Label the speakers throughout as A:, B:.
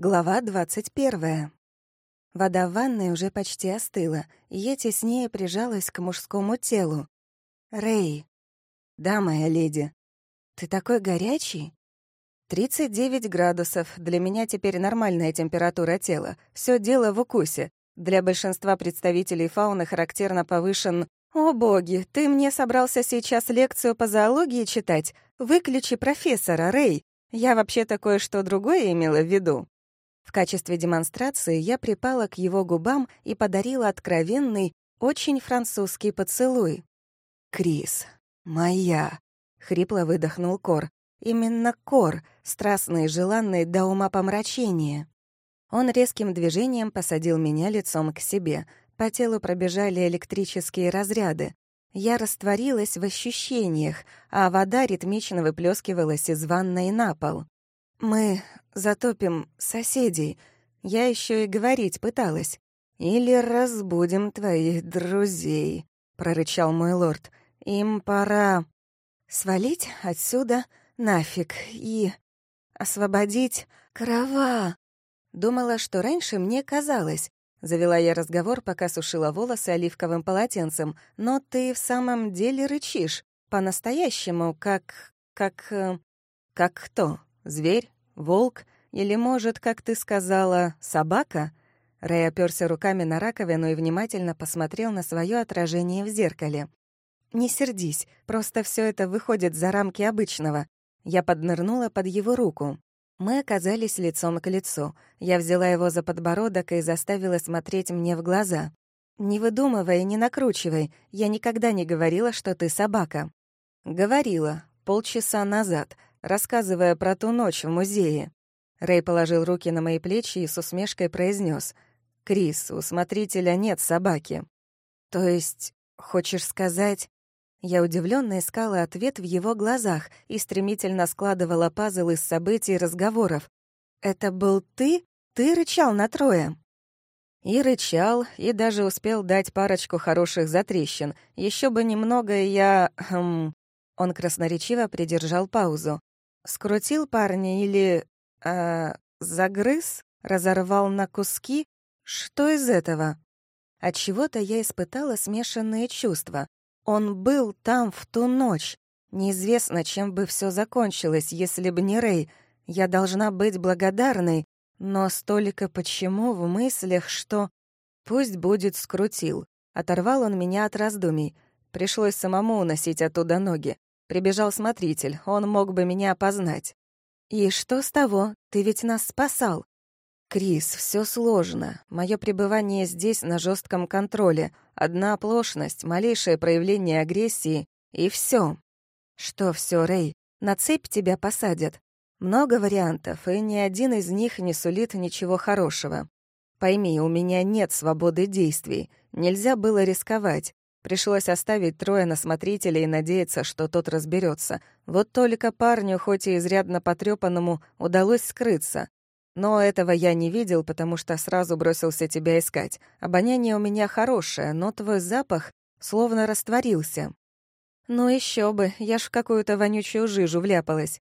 A: Глава двадцать первая. Вода в ванной уже почти остыла, и я теснее прижалась к мужскому телу. «Рэй». «Да, моя леди». «Ты такой горячий?» «Тридцать девять градусов. Для меня теперь нормальная температура тела. Все дело в укусе. Для большинства представителей фауны характерно повышен... О, боги, ты мне собрался сейчас лекцию по зоологии читать? Выключи профессора, Рэй. Я вообще-то кое-что другое имела в виду. В качестве демонстрации я припала к его губам и подарила откровенный, очень французский поцелуй. «Крис, моя!» — хрипло выдохнул Кор. Именно Кор, страстный и желанный до ума помрачения. Он резким движением посадил меня лицом к себе. По телу пробежали электрические разряды. Я растворилась в ощущениях, а вода ритмично выплескивалась из ванной на пол. Мы затопим соседей. Я еще и говорить пыталась. Или разбудим твоих друзей, прорычал мой лорд. Им пора свалить отсюда нафиг и освободить крова. Думала, что раньше мне казалось. Завела я разговор, пока сушила волосы оливковым полотенцем. Но ты в самом деле рычишь. По-настоящему, как... как... Э, как кто? Зверь? Волк? Или, может, как ты сказала, собака?» Рэй оперся руками на раковину и внимательно посмотрел на свое отражение в зеркале. «Не сердись, просто все это выходит за рамки обычного». Я поднырнула под его руку. Мы оказались лицом к лицу. Я взяла его за подбородок и заставила смотреть мне в глаза. «Не выдумывай, не накручивай. Я никогда не говорила, что ты собака». «Говорила. Полчаса назад рассказывая про ту ночь в музее. Рэй положил руки на мои плечи и с усмешкой произнес: «Крис, у смотрителя нет собаки». «То есть, хочешь сказать...» Я удивленно искала ответ в его глазах и стремительно складывала пазл из событий и разговоров. «Это был ты? Ты рычал на трое?» И рычал, и даже успел дать парочку хороших затрещин. Еще бы немного я... Хм... Он красноречиво придержал паузу. Скрутил парня или... Э, загрыз? Разорвал на куски? Что из этого? От чего то я испытала смешанные чувства. Он был там в ту ночь. Неизвестно, чем бы все закончилось, если бы не Рэй. Я должна быть благодарной, но столько почему в мыслях, что... Пусть будет скрутил. Оторвал он меня от раздумий. Пришлось самому уносить оттуда ноги. Прибежал смотритель, он мог бы меня опознать. «И что с того? Ты ведь нас спасал!» «Крис, все сложно. Мое пребывание здесь на жестком контроле. Одна оплошность, малейшее проявление агрессии, и все. «Что все, Рэй? На цепь тебя посадят. Много вариантов, и ни один из них не сулит ничего хорошего. Пойми, у меня нет свободы действий. Нельзя было рисковать. Пришлось оставить трое на смотрителя и надеяться, что тот разберется. Вот только парню, хоть и изрядно потрепанному, удалось скрыться. Но этого я не видел, потому что сразу бросился тебя искать. Обоняние у меня хорошее, но твой запах словно растворился. Ну еще бы, я ж в какую-то вонючую жижу вляпалась.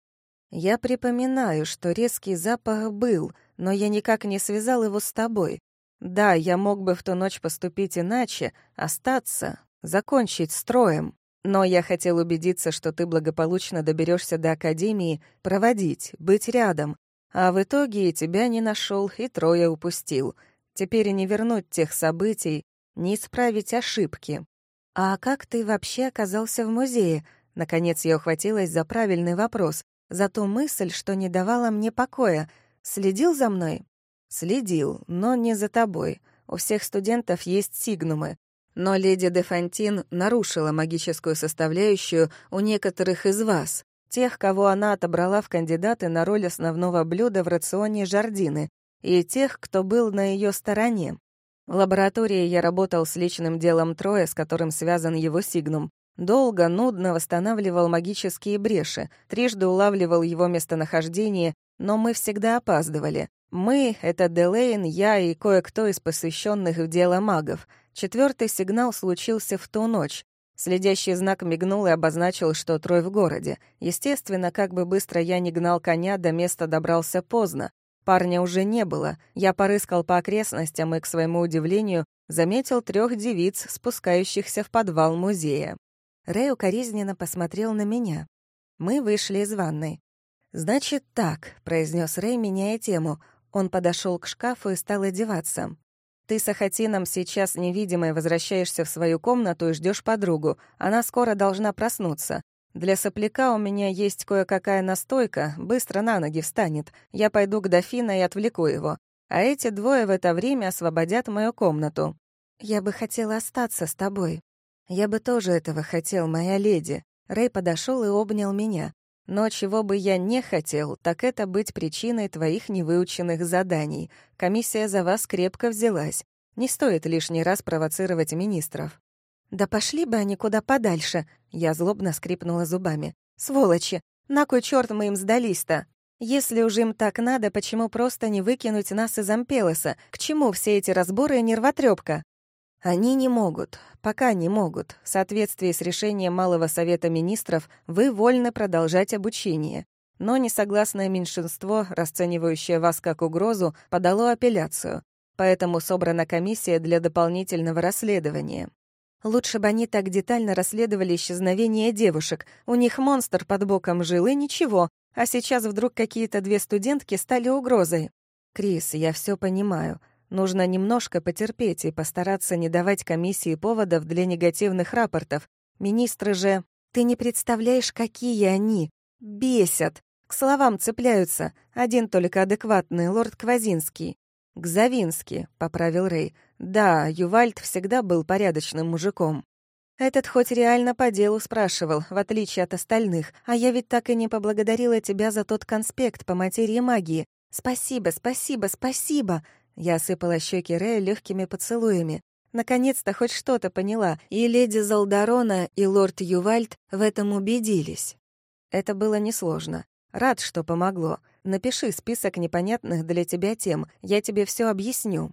A: Я припоминаю, что резкий запах был, но я никак не связал его с тобой. Да, я мог бы в ту ночь поступить иначе, остаться, закончить строем. Но я хотел убедиться, что ты благополучно доберешься до Академии, проводить, быть рядом. А в итоге и тебя не нашел, и трое упустил. Теперь и не вернуть тех событий, не исправить ошибки. А как ты вообще оказался в музее? Наконец я ухватилась за правильный вопрос, за ту мысль, что не давала мне покоя. Следил за мной? Следил, но не за тобой. У всех студентов есть сигнумы. Но леди де Фонтин нарушила магическую составляющую у некоторых из вас, тех, кого она отобрала в кандидаты на роль основного блюда в рационе Жардины, и тех, кто был на ее стороне. В лаборатории я работал с личным делом Троя, с которым связан его сигнум. Долго, нудно восстанавливал магические бреши, трижды улавливал его местонахождение, но мы всегда опаздывали. Мы — это Делейн, я и кое-кто из посвященных в дело магов. Четвертый сигнал случился в ту ночь. Следящий знак мигнул и обозначил, что Трой в городе. Естественно, как бы быстро я ни гнал коня, до места добрался поздно. Парня уже не было. Я порыскал по окрестностям и, к своему удивлению, заметил трех девиц, спускающихся в подвал музея. Рэй укоризненно посмотрел на меня. Мы вышли из ванной. «Значит так», — произнес Рэй, меняя тему. Он подошел к шкафу и стал одеваться. «Ты с Ахатином сейчас невидимой возвращаешься в свою комнату и ждешь подругу. Она скоро должна проснуться. Для сопляка у меня есть кое-какая настойка, быстро на ноги встанет. Я пойду к дофина и отвлеку его. А эти двое в это время освободят мою комнату. Я бы хотела остаться с тобой. Я бы тоже этого хотел, моя леди. Рэй подошел и обнял меня. Но чего бы я не хотел, так это быть причиной твоих невыученных заданий. Комиссия за вас крепко взялась. Не стоит лишний раз провоцировать министров. «Да пошли бы они куда подальше!» Я злобно скрипнула зубами. «Сволочи! На кой чёрт мы им сдались-то? Если уж им так надо, почему просто не выкинуть нас из Ампелоса? К чему все эти разборы и нервотрепка? Они не могут, пока не могут. В соответствии с решением Малого Совета Министров вы вольны продолжать обучение. Но несогласное меньшинство, расценивающее вас как угрозу, подало апелляцию. Поэтому собрана комиссия для дополнительного расследования. Лучше бы они так детально расследовали исчезновение девушек. У них монстр под боком жил, и ничего. А сейчас вдруг какие-то две студентки стали угрозой. «Крис, я все понимаю. Нужно немножко потерпеть и постараться не давать комиссии поводов для негативных рапортов. Министры же... Ты не представляешь, какие они. Бесят. К словам цепляются. Один только адекватный, лорд Квазинский. «Гзавинский», — поправил Рэй. «Да, Ювальд всегда был порядочным мужиком». «Этот хоть реально по делу спрашивал, в отличие от остальных, а я ведь так и не поблагодарила тебя за тот конспект по материи магии. Спасибо, спасибо, спасибо!» Я осыпала щеки Рэя легкими поцелуями. Наконец-то хоть что-то поняла, и леди Залдарона, и лорд Ювальд в этом убедились. Это было несложно. Рад, что помогло. Напиши список непонятных для тебя тем, я тебе все объясню».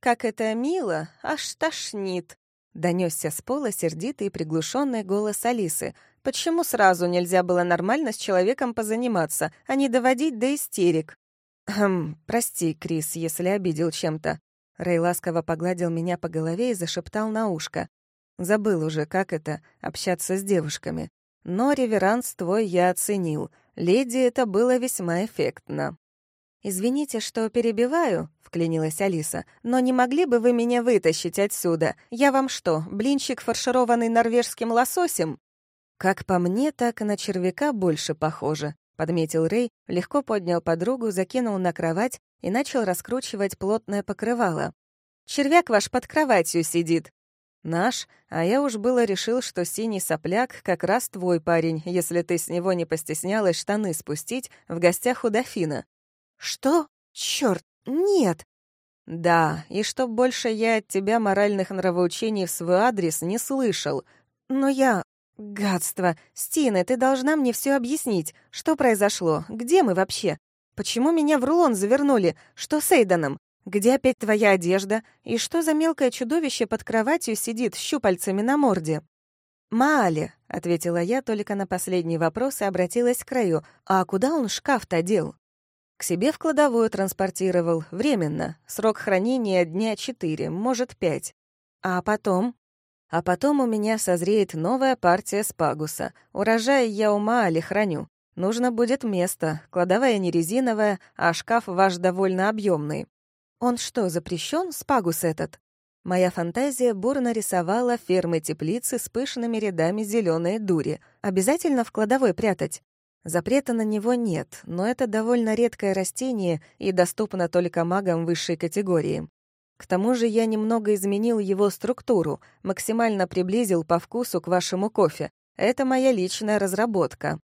A: «Как это мило, аж тошнит», — донесся с пола сердитый и приглушенный голос Алисы. «Почему сразу нельзя было нормально с человеком позаниматься, а не доводить до истерик?» «Хм, прости, Крис, если обидел чем-то». Рэй ласково погладил меня по голове и зашептал на ушко. «Забыл уже, как это — общаться с девушками. Но реверанс твой я оценил. Леди это было весьма эффектно. «Извините, что перебиваю», — вклинилась Алиса, «но не могли бы вы меня вытащить отсюда? Я вам что, блинчик, фаршированный норвежским лососем?» «Как по мне, так и на червяка больше похоже», — подметил Рэй, легко поднял подругу, закинул на кровать и начал раскручивать плотное покрывало. «Червяк ваш под кроватью сидит», Наш, а я уж было решил, что синий сопляк как раз твой парень, если ты с него не постеснялась штаны спустить в гостях у дофина. Что? Чёрт, нет! Да, и чтоб больше я от тебя моральных нравоучений в свой адрес не слышал. Но я... Гадство! Стина, ты должна мне все объяснить. Что произошло? Где мы вообще? Почему меня в рулон завернули? Что с Эйданом? Где опять твоя одежда? И что за мелкое чудовище под кроватью сидит щупальцами на морде?» «Маали», — ответила я только на последний вопрос и обратилась к краю. «А куда он шкаф-то дел?» «К себе в кладовую транспортировал. Временно. Срок хранения дня четыре, может, пять. А потом?» «А потом у меня созреет новая партия спагуса. Урожай я у Маали храню. Нужно будет место. Кладовая не резиновая, а шкаф ваш довольно объемный. Он что, запрещен, спагус этот? Моя фантазия бурно рисовала фермы-теплицы с пышными рядами зеленой дури. Обязательно в кладовой прятать? Запрета на него нет, но это довольно редкое растение и доступно только магам высшей категории. К тому же я немного изменил его структуру, максимально приблизил по вкусу к вашему кофе. Это моя личная разработка.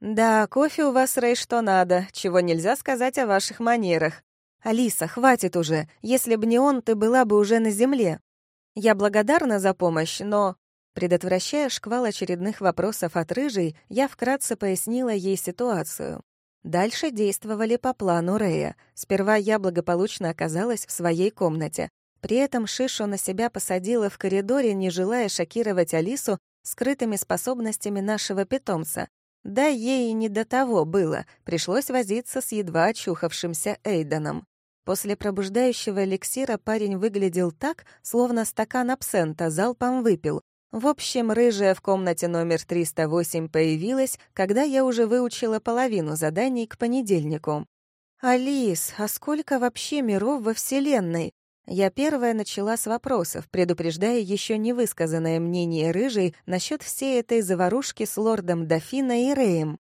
A: Да, кофе у вас, Рэй, что надо, чего нельзя сказать о ваших манерах. «Алиса, хватит уже. Если бы не он, ты была бы уже на земле. Я благодарна за помощь, но...» Предотвращая шквал очередных вопросов от рыжей, я вкратце пояснила ей ситуацию. Дальше действовали по плану Рея. Сперва я благополучно оказалась в своей комнате. При этом Шишу на себя посадила в коридоре, не желая шокировать Алису скрытыми способностями нашего питомца. Да ей не до того было, пришлось возиться с едва очухавшимся Эйденом. После пробуждающего эликсира парень выглядел так, словно стакан абсента залпом выпил. В общем, рыжая в комнате номер 308 появилась, когда я уже выучила половину заданий к понедельнику. «Алис, а сколько вообще миров во Вселенной?» Я первая начала с вопросов, предупреждая еще невысказанное мнение рыжей насчет всей этой заварушки с лордом Дофина и Рэем.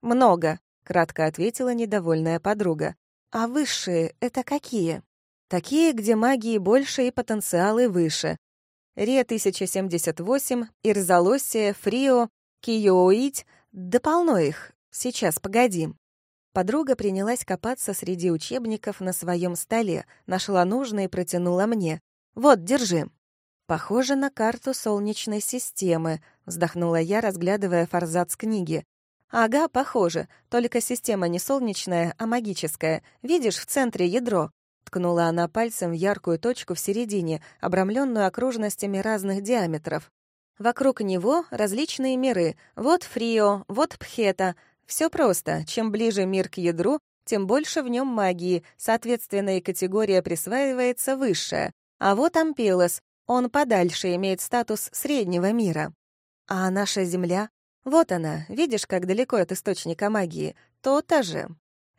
A: «Много», — кратко ответила недовольная подруга. А высшие — это какие? Такие, где магии больше и потенциалы выше. Ре-1078, Ирзалосия, Фрио, Киоуить, да полно их. Сейчас, погоди. Подруга принялась копаться среди учебников на своем столе, нашла нужное и протянула мне. «Вот, держи». «Похоже на карту Солнечной системы», — вздохнула я, разглядывая форзац книги. «Ага, похоже. Только система не солнечная, а магическая. Видишь, в центре ядро». Ткнула она пальцем в яркую точку в середине, обрамленную окружностями разных диаметров. Вокруг него различные миры. Вот Фрио, вот Пхета. Все просто. Чем ближе мир к ядру, тем больше в нем магии, соответственно, и категория присваивается высшая. А вот Ампелос. Он подальше имеет статус среднего мира. А наша Земля? Вот она, видишь, как далеко от источника магии? То-то же.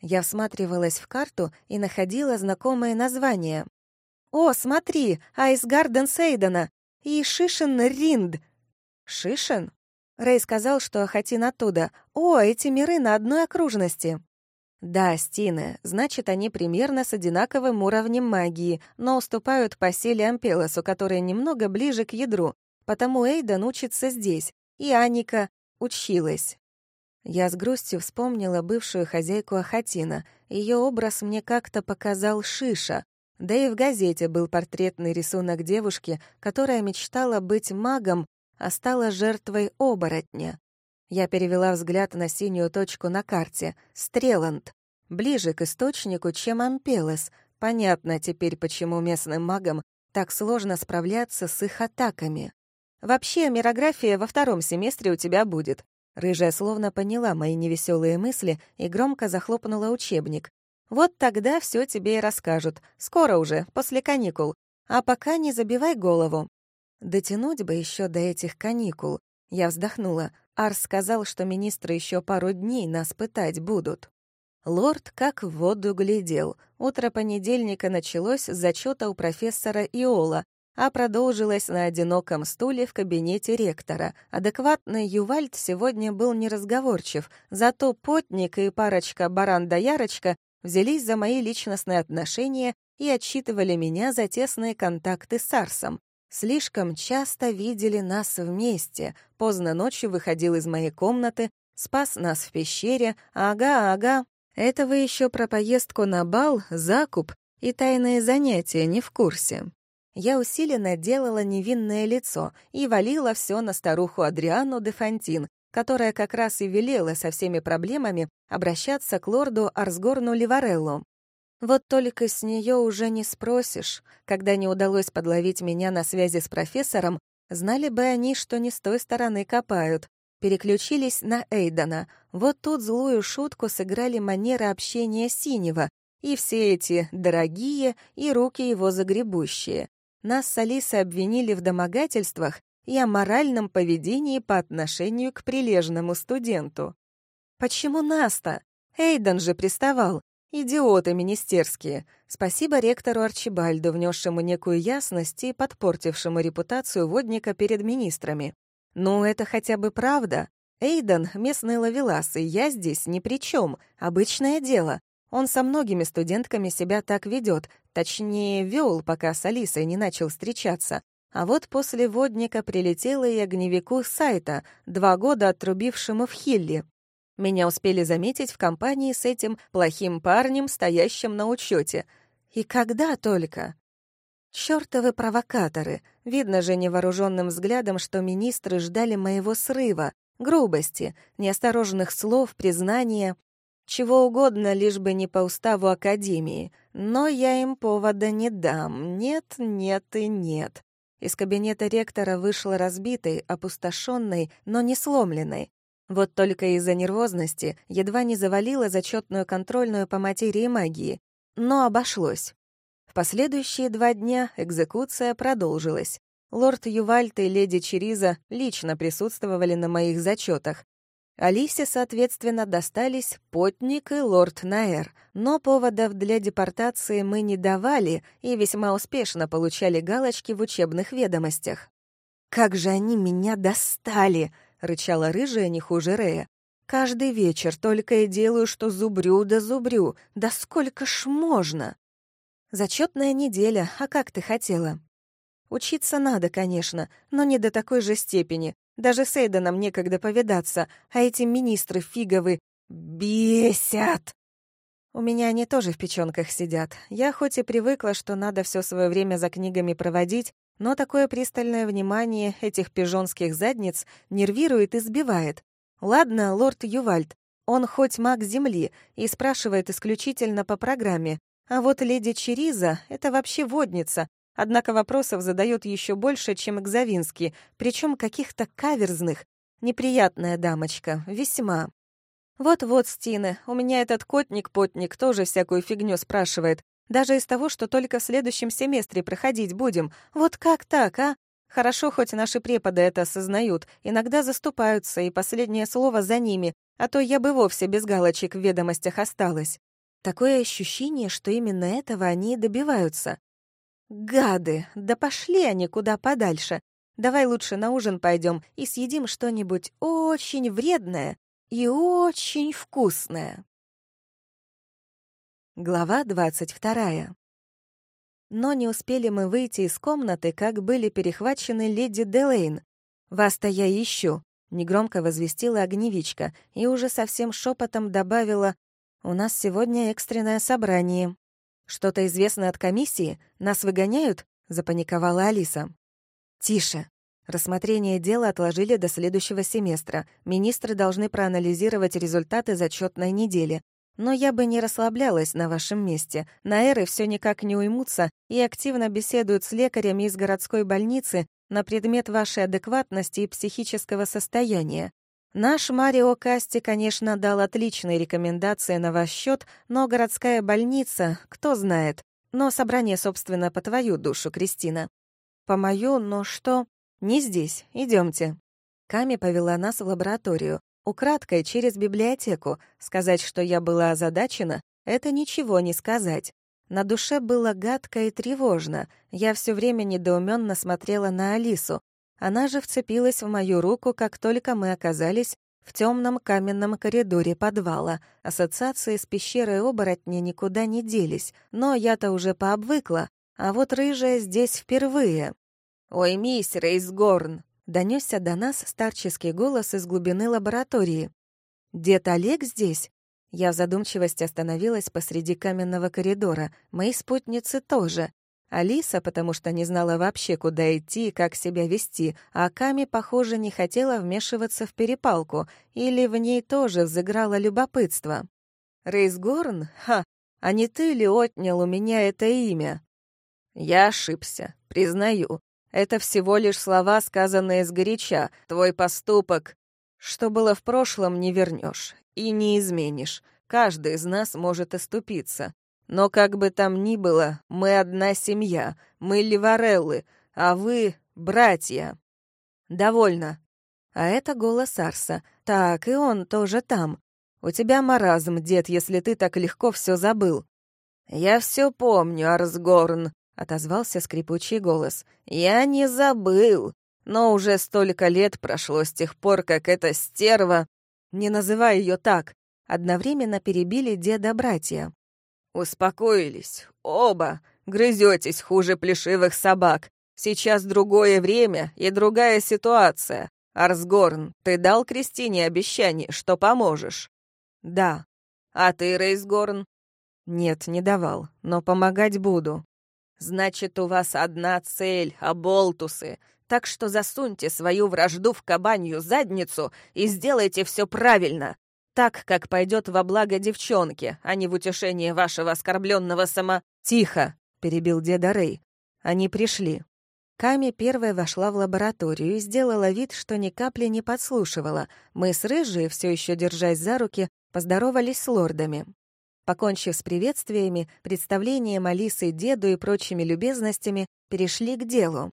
A: Я всматривалась в карту и находила знакомые названия. «О, смотри, Айсгарден Сейдена и Шишин Ринд». «Шишин?» Рэй сказал, что Ахатин оттуда. «О, эти миры на одной окружности». Да, Стины, значит, они примерно с одинаковым уровнем магии, но уступают по силе Ампелосу, который немного ближе к ядру, потому Эйден учится здесь, и Аника, училась. Я с грустью вспомнила бывшую хозяйку Ахатина. Ее образ мне как-то показал Шиша. Да и в газете был портретный рисунок девушки, которая мечтала быть магом, а стала жертвой оборотня. Я перевела взгляд на синюю точку на карте — Стреланд. Ближе к источнику, чем Ампелос. Понятно теперь, почему местным магам так сложно справляться с их атаками. Вообще, мирография во втором семестре у тебя будет». Рыжая словно поняла мои невеселые мысли и громко захлопнула учебник. «Вот тогда все тебе и расскажут. Скоро уже, после каникул. А пока не забивай голову». Дотянуть бы еще до этих каникул. Я вздохнула. Арс сказал, что министры еще пару дней нас пытать будут. Лорд как в воду глядел. Утро понедельника началось с зачета у профессора Иола, а продолжилась на одиноком стуле в кабинете ректора. Адекватный Ювальд сегодня был неразговорчив, зато Потник и парочка Баран да Ярочка взялись за мои личностные отношения и отчитывали меня за тесные контакты с Арсом. Слишком часто видели нас вместе. Поздно ночью выходил из моей комнаты, спас нас в пещере. Ага, ага. Это вы еще про поездку на бал, закуп и тайные занятия не в курсе я усиленно делала невинное лицо и валила все на старуху Адриану де Фонтин, которая как раз и велела со всеми проблемами обращаться к лорду Арсгорну Ливареллу. Вот только с нее уже не спросишь. Когда не удалось подловить меня на связи с профессором, знали бы они, что не с той стороны копают. Переключились на Эйдана. Вот тут злую шутку сыграли манеры общения Синего и все эти «дорогие» и руки его загребущие. Нас с Алисой обвинили в домогательствах и аморальном поведении по отношению к прилежному студенту. Почему нас-то? Эйден же приставал. Идиоты министерские. Спасибо ректору Арчибальду, внесшему некую ясность и подпортившему репутацию водника перед министрами. Ну, это хотя бы правда. Эйден — местный ловелас, и я здесь ни при чем. Обычное дело. Он со многими студентками себя так ведет, точнее, вел, пока с Алисой не начал встречаться. А вот после водника прилетела и огневику сайта, два года отрубившему в Хилли. Меня успели заметить в компании с этим плохим парнем, стоящим на учете. И когда только? Чёртовы провокаторы. Видно же невооруженным взглядом, что министры ждали моего срыва, грубости, неосторожных слов, признания. Чего угодно, лишь бы не по уставу Академии. Но я им повода не дам. Нет, нет и нет. Из кабинета ректора вышла разбитой, опустошенной, но не сломленной. Вот только из-за нервозности едва не завалила зачетную контрольную по материи магии, но обошлось. В последующие два дня экзекуция продолжилась. Лорд Ювальт и леди Чериза лично присутствовали на моих зачетах. Алисе, соответственно, достались Потник и лорд Наэр, но поводов для депортации мы не давали и весьма успешно получали галочки в учебных ведомостях. «Как же они меня достали!» — рычала рыжая не хуже Рея. «Каждый вечер только и делаю, что зубрю да зубрю. Да сколько ж можно?» «Зачетная неделя, а как ты хотела?» «Учиться надо, конечно, но не до такой же степени. Даже с Эйденом некогда повидаться, а эти министры фиговы бесят!» У меня они тоже в печёнках сидят. Я хоть и привыкла, что надо все свое время за книгами проводить, но такое пристальное внимание этих пижонских задниц нервирует и сбивает. Ладно, лорд Ювальд, он хоть маг Земли и спрашивает исключительно по программе, а вот леди Чериза — это вообще водница, однако вопросов задает еще больше, чем Экзавинский, причем каких-то каверзных. Неприятная дамочка, весьма. Вот-вот, Стина, у меня этот котник-потник тоже всякую фигню спрашивает, даже из того, что только в следующем семестре проходить будем. Вот как так, а? Хорошо, хоть наши преподы это осознают, иногда заступаются, и последнее слово за ними, а то я бы вовсе без галочек в ведомостях осталась. Такое ощущение, что именно этого они и добиваются. Гады, да пошли они куда подальше. Давай лучше на ужин пойдем и съедим что-нибудь очень вредное и очень вкусное. Глава двадцать вторая. Но не успели мы выйти из комнаты, как были перехвачены леди Делейн. «Вас-то я ищу», — негромко возвестила огневичка и уже совсем шепотом добавила «У нас сегодня экстренное собрание». «Что-то известно от комиссии? Нас выгоняют?» — запаниковала Алиса. «Тише», Рассмотрение дела отложили до следующего семестра. Министры должны проанализировать результаты зачетной недели. Но я бы не расслаблялась на вашем месте. Наэры все никак не уймутся и активно беседуют с лекарями из городской больницы на предмет вашей адекватности и психического состояния. Наш Марио Касти, конечно, дал отличные рекомендации на ваш счет, но городская больница, кто знает. Но собрание, собственно, по твою душу, Кристина. По мою, но что? Не здесь, идемте. Ками повела нас в лабораторию. Украдкой через библиотеку. Сказать, что я была озадачена, это ничего не сказать. На душе было гадко и тревожно. Я все время недоуменно смотрела на Алису. Она же вцепилась в мою руку, как только мы оказались в темном каменном коридоре подвала. Ассоциации с пещерой оборотня никуда не делись, но я-то уже пообвыкла, а вот рыжая здесь впервые. «Ой, мисс Рейсгорн!» Донесся до нас старческий голос из глубины лаборатории. «Дед Олег здесь?» Я в задумчивости остановилась посреди каменного коридора. Мои спутницы тоже. Алиса, потому что не знала вообще, куда идти и как себя вести, а Ками, похоже, не хотела вмешиваться в перепалку, или в ней тоже взыграло любопытство. «Рейсгорн? Ха! А не ты ли отнял у меня это имя?» «Я ошибся, признаю. Это всего лишь слова, сказанные сгоряча. Твой поступок. Что было в прошлом, не вернешь и не изменишь. Каждый из нас может оступиться. Но как бы там ни было, мы одна семья, мы ливареллы, а вы — братья. Довольно. А это голос Арса. Так, и он тоже там. У тебя маразм, дед, если ты так легко все забыл. Я все помню, Арсгорн, отозвался скрипучий голос. «Я не забыл, но уже столько лет прошло с тех пор, как эта стерва...» «Не называй ее так!» Одновременно перебили деда-братья. «Успокоились. Оба. Грызетесь хуже плешивых собак. Сейчас другое время и другая ситуация. Арсгорн, ты дал Кристине обещание, что поможешь?» «Да». «А ты, Рейсгорн?» «Нет, не давал, но помогать буду. Значит, у вас одна цель — оболтусы. Так что засуньте свою вражду в кабанью задницу и сделайте все правильно. Так, как пойдет во благо девчонке, а не в утешение вашего оскорбленного сама... «Тихо!» — перебил деда Рэй. «Они пришли». Ками первая вошла в лабораторию и сделала вид, что ни капли не подслушивала. Мы с Рыжей, все еще держась за руки, поздоровались с лордами. Покончив с приветствиями, представлением Алисы деду и прочими любезностями, перешли к делу.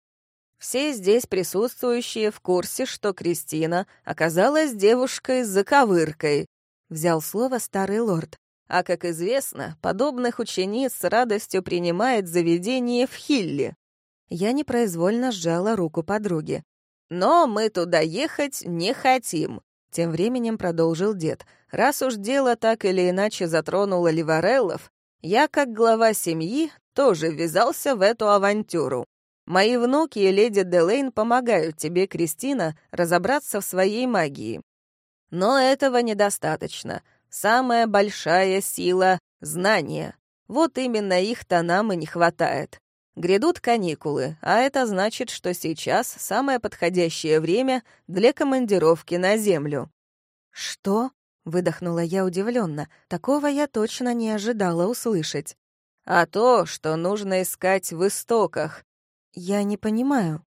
A: Все здесь присутствующие в курсе, что Кристина оказалась девушкой с заковыркой, взял слово старый лорд. А, как известно, подобных учениц с радостью принимает заведение в Хилле. Я непроизвольно сжала руку подруги. «Но мы туда ехать не хотим», — тем временем продолжил дед. «Раз уж дело так или иначе затронуло Ливареллов, я, как глава семьи, тоже ввязался в эту авантюру. Мои внуки и леди Делейн помогают тебе, Кристина, разобраться в своей магии. Но этого недостаточно. Самая большая сила — знания. Вот именно их-то нам и не хватает. Грядут каникулы, а это значит, что сейчас самое подходящее время для командировки на Землю. «Что?» — выдохнула я удивленно. Такого я точно не ожидала услышать. «А то, что нужно искать в истоках». «Я не понимаю».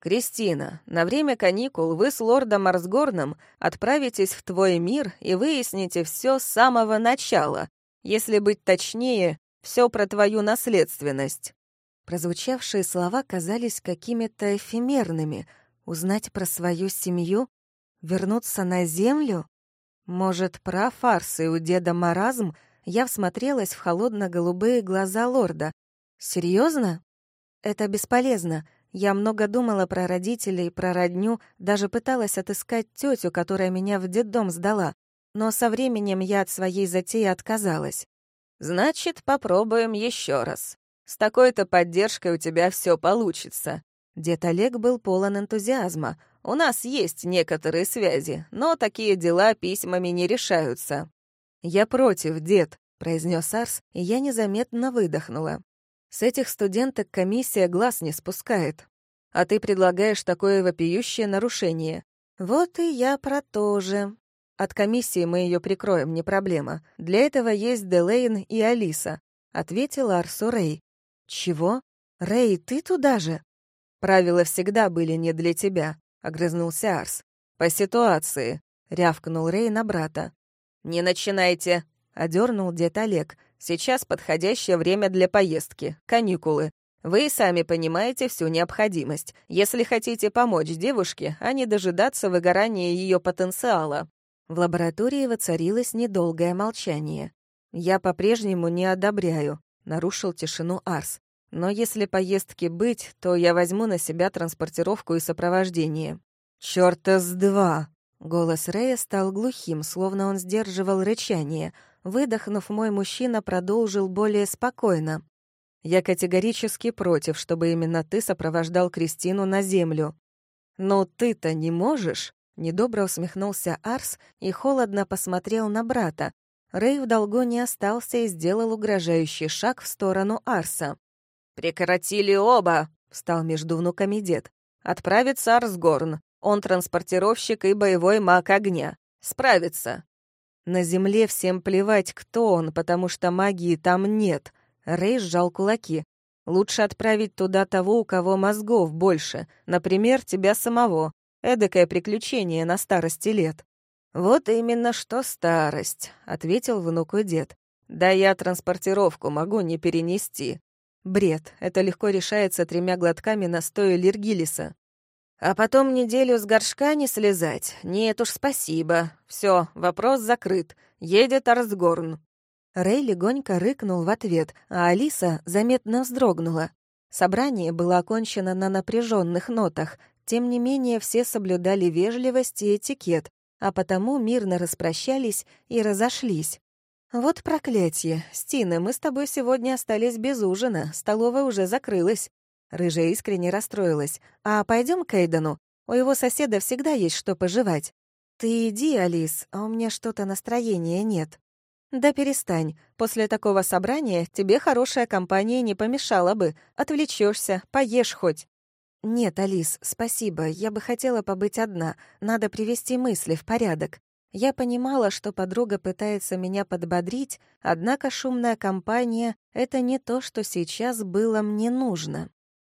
A: «Кристина, на время каникул вы с лордом Арсгорном отправитесь в твой мир и выясните все с самого начала, если быть точнее, все про твою наследственность». Прозвучавшие слова казались какими-то эфемерными. Узнать про свою семью? Вернуться на землю? Может, про фарсы у деда маразм? Я всмотрелась в холодно-голубые глаза лорда. Серьезно? Это бесполезно. Я много думала про родителей, про родню, даже пыталась отыскать тетю, которая меня в детдом сдала. Но со временем я от своей затеи отказалась. «Значит, попробуем еще раз. С такой-то поддержкой у тебя все получится». Дед Олег был полон энтузиазма. «У нас есть некоторые связи, но такие дела письмами не решаются». «Я против, дед», — произнес Арс, и я незаметно выдохнула. С этих студенток комиссия глаз не спускает. А ты предлагаешь такое вопиющее нарушение. Вот и я про то же. От комиссии мы ее прикроем, не проблема. Для этого есть Делейн и Алиса», — ответила Арсу Рэй. «Чего? Рэй, ты туда же?» «Правила всегда были не для тебя», — огрызнулся Арс. «По ситуации», — рявкнул Рэй на брата. «Не начинайте», — одернул дед Олег. Сейчас подходящее время для поездки, каникулы. Вы сами понимаете всю необходимость, если хотите помочь девушке, а не дожидаться выгорания ее потенциала». В лаборатории воцарилось недолгое молчание. «Я по-прежнему не одобряю», — нарушил тишину Арс. «Но если поездки быть, то я возьму на себя транспортировку и сопровождение». «Чёрта с два!» Голос Рэя стал глухим, словно он сдерживал рычание — Выдохнув, мой мужчина продолжил более спокойно. «Я категорически против, чтобы именно ты сопровождал Кристину на землю». «Но ты-то не можешь?» Недобро усмехнулся Арс и холодно посмотрел на брата. Рэй в долгу не остался и сделал угрожающий шаг в сторону Арса. «Прекратили оба!» — встал между внуками дед. «Отправится Арсгорн. Он транспортировщик и боевой маг огня. Справится. На земле всем плевать, кто он, потому что магии там нет. Рэй сжал кулаки. Лучше отправить туда того, у кого мозгов больше. Например, тебя самого. Эдакое приключение на старости лет. «Вот именно что старость», — ответил внуку дед. «Да я транспортировку могу не перенести». Бред. Это легко решается тремя глотками настоя лиргилиса. А потом неделю с горшка не слезать? Нет уж, спасибо. Все, вопрос закрыт. Едет Арсгорн». Рэй легонько рыкнул в ответ, а Алиса заметно вздрогнула. Собрание было окончено на напряженных нотах, тем не менее все соблюдали вежливость и этикет, а потому мирно распрощались и разошлись. «Вот проклятие! Стина, мы с тобой сегодня остались без ужина, столовая уже закрылась. Рыжая искренне расстроилась. «А пойдем к Эйдену? У его соседа всегда есть что пожевать». «Ты иди, Алис, а у меня что-то настроения нет». «Да перестань. После такого собрания тебе хорошая компания не помешала бы. Отвлечешься, поешь хоть». «Нет, Алис, спасибо. Я бы хотела побыть одна. Надо привести мысли в порядок». Я понимала, что подруга пытается меня подбодрить, однако шумная компания — это не то, что сейчас было мне нужно.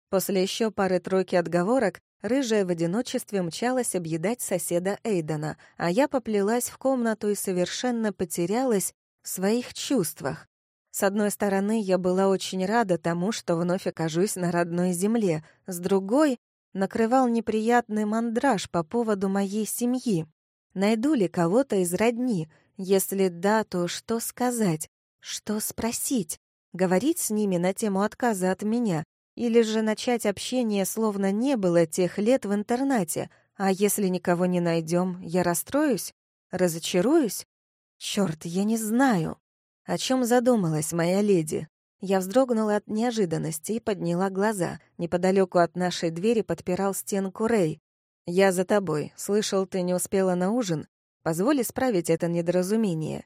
A: После еще пары-тройки отговорок рыжая в одиночестве мчалась объедать соседа Эйдена, а я поплелась в комнату и совершенно потерялась в своих чувствах. С одной стороны, я была очень рада тому, что вновь окажусь на родной земле, с другой — накрывал неприятный мандраж по поводу моей семьи. Найду ли кого-то из родни? Если да, то что сказать? Что спросить? Говорить с ними на тему отказа от меня? Или же начать общение, словно не было тех лет в интернате? А если никого не найдем, я расстроюсь? Разочаруюсь? Черт, я не знаю. О чем задумалась моя леди? Я вздрогнула от неожиданности и подняла глаза. Неподалеку от нашей двери подпирал стенку Рэй. «Я за тобой. Слышал, ты не успела на ужин? Позволь исправить это недоразумение».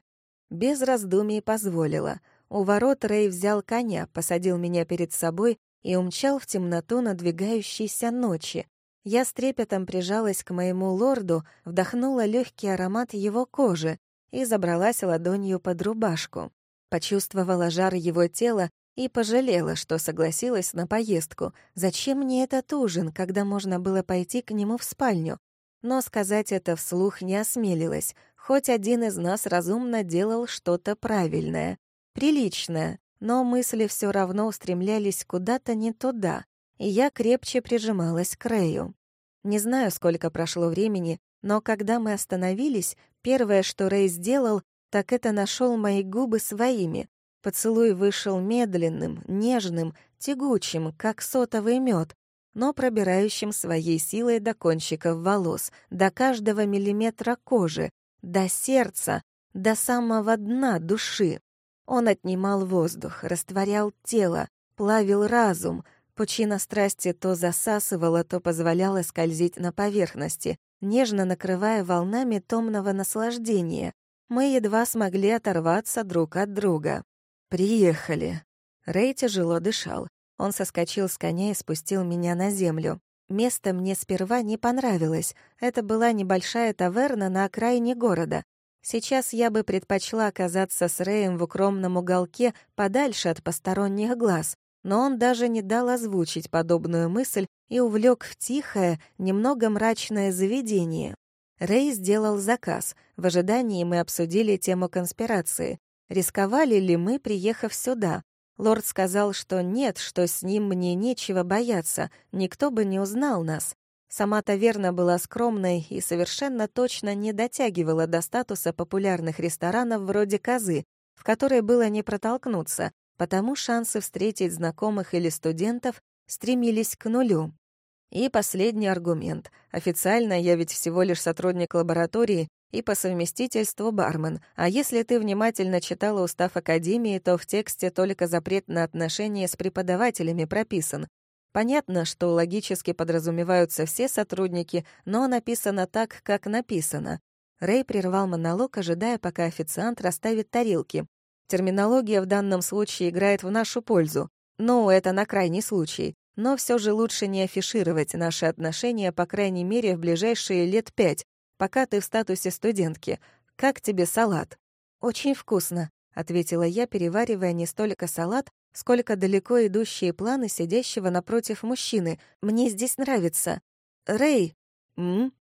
A: Без раздумий позволила. У ворот Рэй взял коня, посадил меня перед собой и умчал в темноту надвигающейся ночи. Я с трепетом прижалась к моему лорду, вдохнула легкий аромат его кожи и забралась ладонью под рубашку. Почувствовала жар его тела и пожалела, что согласилась на поездку. Зачем мне этот ужин, когда можно было пойти к нему в спальню? Но сказать это вслух не осмелилась, хоть один из нас разумно делал что-то правильное, приличное, но мысли все равно устремлялись куда-то не туда, и я крепче прижималась к Рэю. Не знаю, сколько прошло времени, но когда мы остановились, первое, что Рэй сделал, так это нашел мои губы своими, Поцелуй вышел медленным, нежным, тягучим, как сотовый мед, но пробирающим своей силой до кончиков волос, до каждого миллиметра кожи, до сердца, до самого дна души. Он отнимал воздух, растворял тело, плавил разум, пучина страсти то засасывала, то позволяла скользить на поверхности, нежно накрывая волнами томного наслаждения. Мы едва смогли оторваться друг от друга. «Приехали». Рэй тяжело дышал. Он соскочил с коня и спустил меня на землю. Место мне сперва не понравилось. Это была небольшая таверна на окраине города. Сейчас я бы предпочла оказаться с Рэем в укромном уголке подальше от посторонних глаз, но он даже не дал озвучить подобную мысль и увлек в тихое, немного мрачное заведение. Рэй сделал заказ. В ожидании мы обсудили тему конспирации. Рисковали ли мы, приехав сюда? Лорд сказал, что нет, что с ним мне нечего бояться, никто бы не узнал нас. Сама таверна была скромной и совершенно точно не дотягивала до статуса популярных ресторанов вроде «Козы», в которой было не протолкнуться, потому шансы встретить знакомых или студентов стремились к нулю. И последний аргумент. Официально я ведь всего лишь сотрудник лаборатории и по совместительству бармен. А если ты внимательно читала устав Академии, то в тексте только запрет на отношения с преподавателями прописан. Понятно, что логически подразумеваются все сотрудники, но написано так, как написано. Рэй прервал монолог, ожидая, пока официант расставит тарелки. Терминология в данном случае играет в нашу пользу. Ну, это на крайний случай. Но все же лучше не афишировать наши отношения, по крайней мере, в ближайшие лет пять, пока ты в статусе студентки. Как тебе салат?» «Очень вкусно», — ответила я, переваривая не столько салат, сколько далеко идущие планы сидящего напротив мужчины. «Мне здесь нравится». «Рэй!» «М?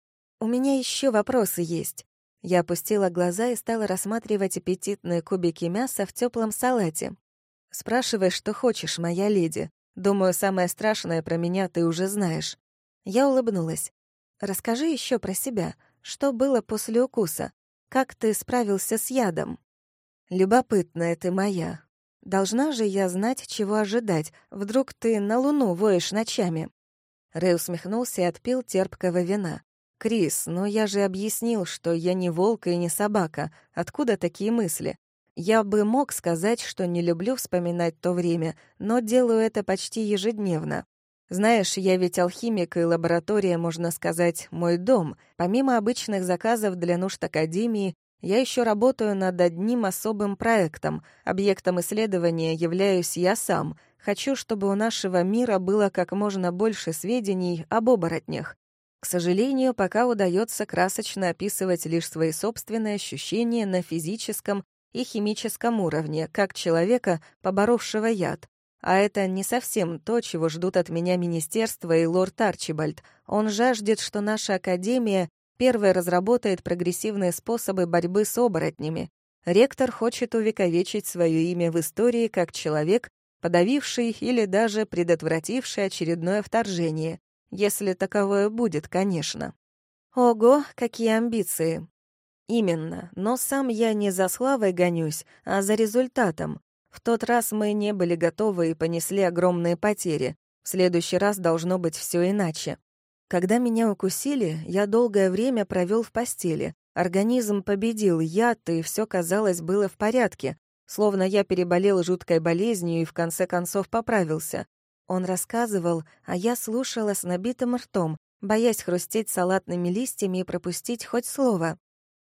A: У меня еще вопросы есть». Я опустила глаза и стала рассматривать аппетитные кубики мяса в теплом салате. «Спрашивай, что хочешь, моя леди. Думаю, самое страшное про меня ты уже знаешь». Я улыбнулась. «Расскажи еще про себя. Что было после укуса? Как ты справился с ядом? Любопытная ты моя. Должна же я знать, чего ожидать. Вдруг ты на луну воешь ночами?» Рэй усмехнулся и отпил терпкого вина. «Крис, но я же объяснил, что я не волк и не собака. Откуда такие мысли? Я бы мог сказать, что не люблю вспоминать то время, но делаю это почти ежедневно. Знаешь, я ведь алхимик, и лаборатория, можно сказать, мой дом. Помимо обычных заказов для нужд Академии, я еще работаю над одним особым проектом. Объектом исследования являюсь я сам. Хочу, чтобы у нашего мира было как можно больше сведений об оборотнях. К сожалению, пока удается красочно описывать лишь свои собственные ощущения на физическом и химическом уровне, как человека, поборовшего яд. А это не совсем то, чего ждут от меня министерство и лорд Арчибальд. Он жаждет, что наша академия первая разработает прогрессивные способы борьбы с оборотнями. Ректор хочет увековечить свое имя в истории как человек, подавивший или даже предотвративший очередное вторжение, если таковое будет, конечно. Ого, какие амбиции! Именно, но сам я не за славой гонюсь, а за результатом. В тот раз мы не были готовы и понесли огромные потери. В следующий раз должно быть все иначе. Когда меня укусили, я долгое время провел в постели. Организм победил яд, и все казалось было в порядке, словно я переболел жуткой болезнью и в конце концов поправился. Он рассказывал, а я слушала с набитым ртом, боясь хрустеть салатными листьями и пропустить хоть слово.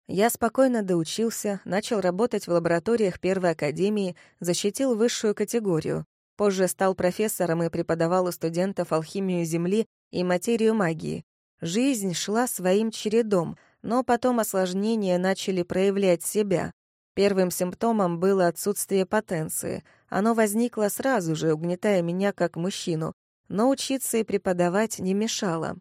A: Я спокойно доучился, начал работать в лабораториях Первой Академии, защитил высшую категорию. Позже стал профессором и преподавал у студентов алхимию Земли и материю магии. Жизнь шла своим чередом, но потом осложнения начали проявлять себя. Первым симптомом было отсутствие потенции. Оно возникло сразу же, угнетая меня как мужчину, но учиться и преподавать не мешало.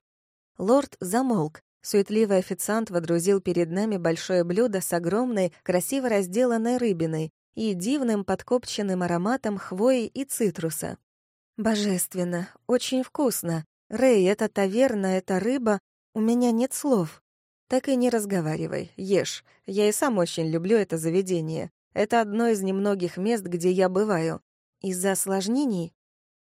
A: Лорд замолк, Суетливый официант водрузил перед нами большое блюдо с огромной, красиво разделанной рыбиной и дивным подкопченным ароматом хвои и цитруса. «Божественно! Очень вкусно! Рэй, это таверна, это рыба. У меня нет слов». «Так и не разговаривай, ешь. Я и сам очень люблю это заведение. Это одно из немногих мест, где я бываю. Из-за осложнений?»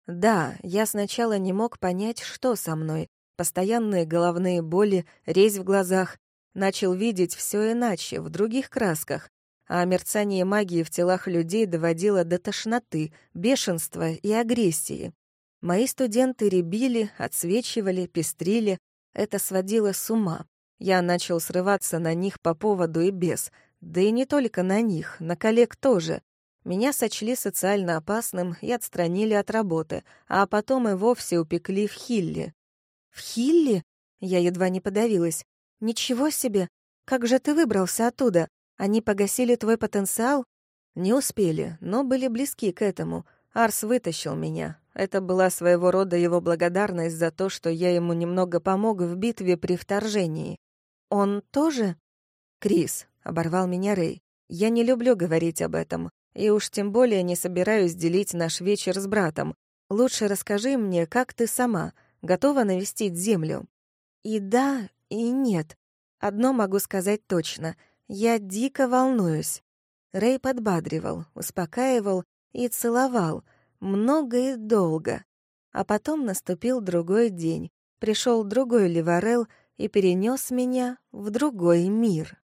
A: «Да, я сначала не мог понять, что со мной, Постоянные головные боли, резь в глазах. Начал видеть все иначе, в других красках. А мерцание магии в телах людей доводило до тошноты, бешенства и агрессии. Мои студенты ребили, отсвечивали, пестрили. Это сводило с ума. Я начал срываться на них по поводу и без. Да и не только на них, на коллег тоже. Меня сочли социально опасным и отстранили от работы, а потом и вовсе упекли в Хилли. «В Хилли?» Я едва не подавилась. «Ничего себе! Как же ты выбрался оттуда? Они погасили твой потенциал?» «Не успели, но были близки к этому. Арс вытащил меня. Это была своего рода его благодарность за то, что я ему немного помог в битве при вторжении. Он тоже?» «Крис», — оборвал меня Рэй. «Я не люблю говорить об этом, и уж тем более не собираюсь делить наш вечер с братом. Лучше расскажи мне, как ты сама, готова навестить Землю? И да, и нет. Одно могу сказать точно. Я дико волнуюсь. Рэй подбадривал, успокаивал и целовал. Много и долго. А потом наступил другой день. Пришел другой Ливарел и перенес меня в другой мир.